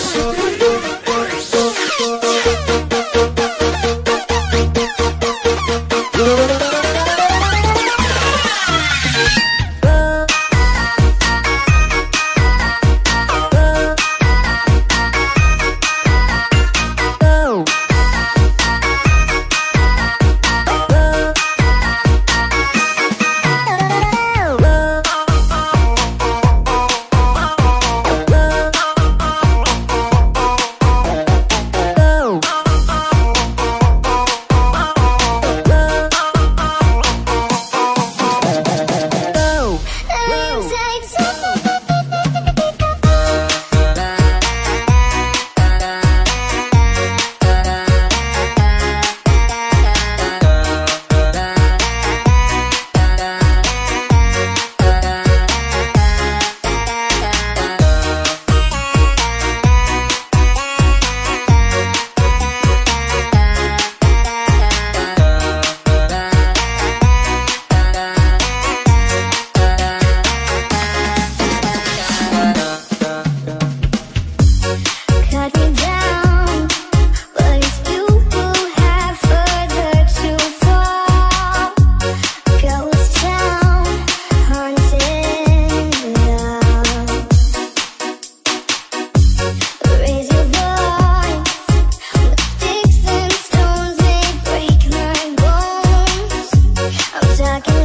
corazón. ya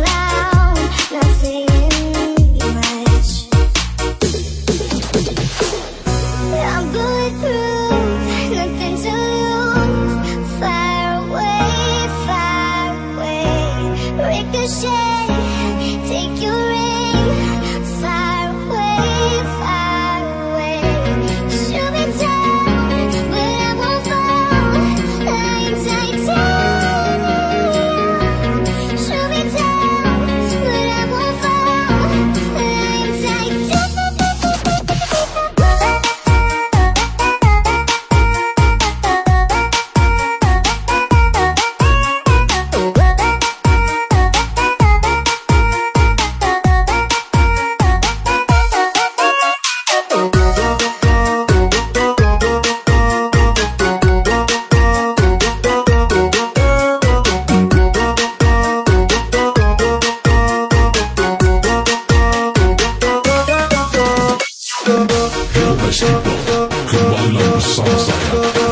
Plastic Dog, Kırma Alan Sam Sayar.